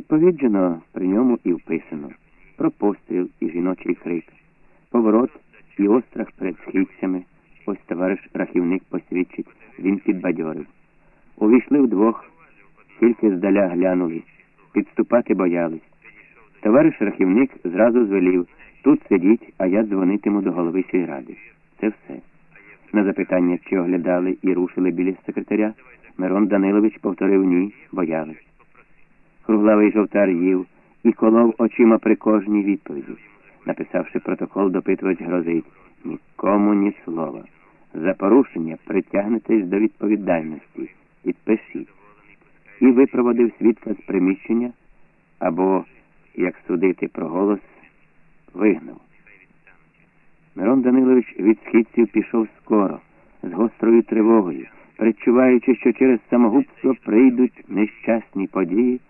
Відповіджено ньому і вписано про постріл і жіночий крик, поворот і острах перед східцями. Ось товариш рахівник посвідчить, він підбадьорив. Увійшли вдвох, тільки здаля глянули, підступати боялись. Товариш рахівник зразу звелів тут сидіть, а я дзвонитиму до голови сільради. Це все. На запитання, чи оглядали і рушили біля секретаря, Мирон Данилович повторив ні, боялись. Круглавий жовтар їв і колов очима при кожній відповіді. Написавши протокол, допитувач грозить нікому ні слова. За порушення притягнетесь до відповідальності. Підпишіть. І випроводив свідка з приміщення або, як судити про голос, вигнав. Мирон Данилович від східців пішов скоро, з гострою тривогою, передчуваючи, що через самогубство прийдуть нещасні події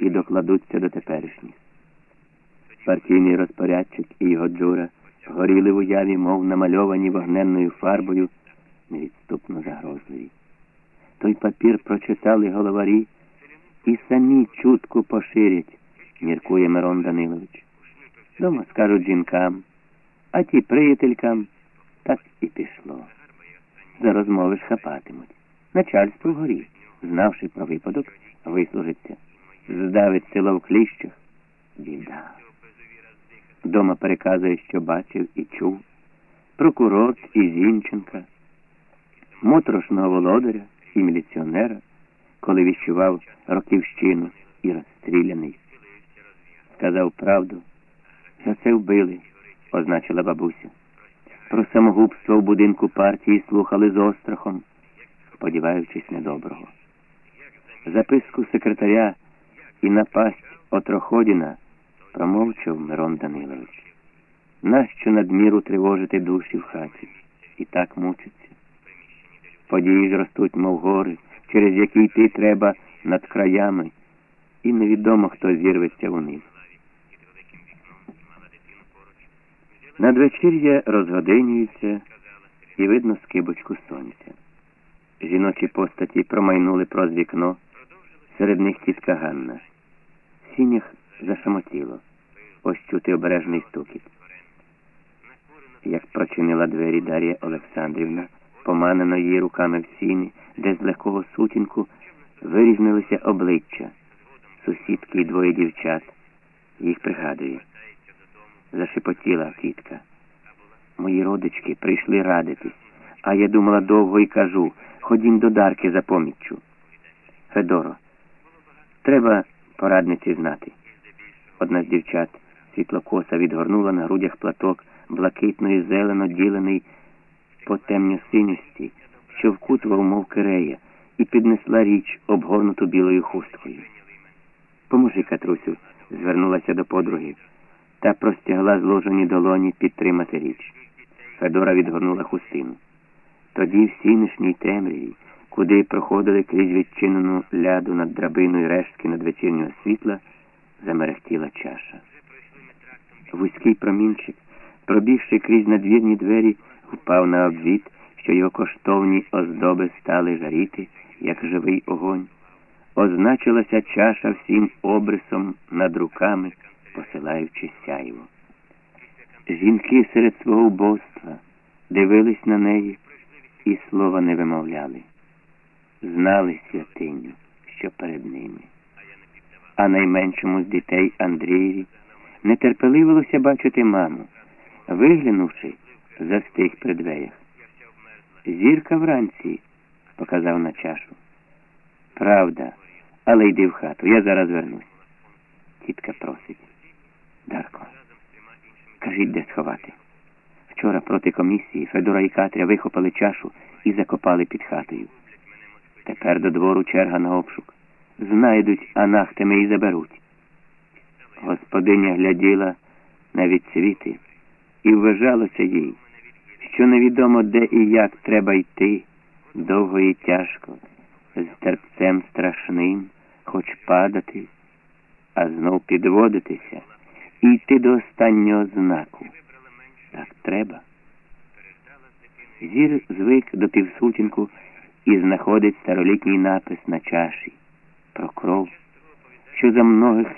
і докладуться до теперішніх. Партійний розпорядчик і його джура горіли в уяві, мов намальовані вогненною фарбою, невідступно загрозливі. Той папір прочитали головарі і самі чутку поширять, міркує Мирон Данилович. Дома скажуть жінкам, а ті приятелькам так і пішло. За розмови ж хапатимуть. Начальство вгорі, знавши про випадок, вислужиться. Здавить село в кліщах. Біда. Дома переказує, що бачив і чув. Прокурор і Зінченка, моторошного володаря і міліціонера, коли відчував роківщину і розстріляний. Сказав правду. За це вбили, означила бабуся. Про самогубство в будинку партії слухали з острахом, сподіваючись недоброго. Записку секретаря і напасть Отроходіна промовчав Мирон Данилович. Нащо надміру тривожити душі в хаті? І так мучиться. Події ж ростуть, мов гори, через які йти треба над краями, і невідомо, хто зірветься у них. Надвечір'я розгодинюється і видно скибочку сонця. Жіночі постаті промайнули проз вікно, серед них тітка Ганна. В сінях зашамотіло. Ось чути обережний стукіт. Як прочинила двері Дар'я Олександрівна, поманено її руками в сіні, де з легкого сутінку вирізнилися обличчя, сусідки й двоє дівчат. Їх пригадує. Зашепотіла тітка. Мої родички прийшли радитись, а я думала довго і кажу ходім до Дарки за поміччю. Федоро, треба порадниці знати. Одна з дівчат світлокоса відгорнула на грудях платок блакитно і зелено ділений по темньо-синюсті, що вкутував, мов кирея, і піднесла річ, обгорнуту білою хусткою. Поможи, Катрусю, звернулася до подруги та простягла зложені долоні підтримати річ. Федора відгорнула хустину. Тоді в сінішній темряві, куди проходили крізь відчинену ляду над драбиною рештки надвечірнього світла, замерехтіла чаша. Вузький промінчик, пробігши крізь надвірні двері, впав на обвід, що його коштовні оздоби стали жаріти, як живий огонь. Означилася чаша всім обрисом над руками, посилаючи сяйво. Жінки серед свого убоства дивились на неї і слова не вимовляли. Знали святиню, що перед ними. А найменшому з дітей Андрієві нетерпеливилося бачити маму, виглянувши, застиг при дверях. Зірка вранці, показав на чашу. Правда, але йди в хату, я зараз вернусь. Тітка просить. Дарко, кажіть, де сховати. Вчора проти комісії Федора і Катря вихопили чашу і закопали під хатою. Тепер до двору черга на обшук. Знайдуть анахтеми і заберуть. Господиня гляділа на відсвіти і вважалося їй, що невідомо де і як треба йти, довго і тяжко, з терпцем страшним, хоч падати, а знов підводитися і йти до останнього знаку. Так треба. Зір звик до півсутінку і знаходить старолітній напис на чаші про кров, що за многих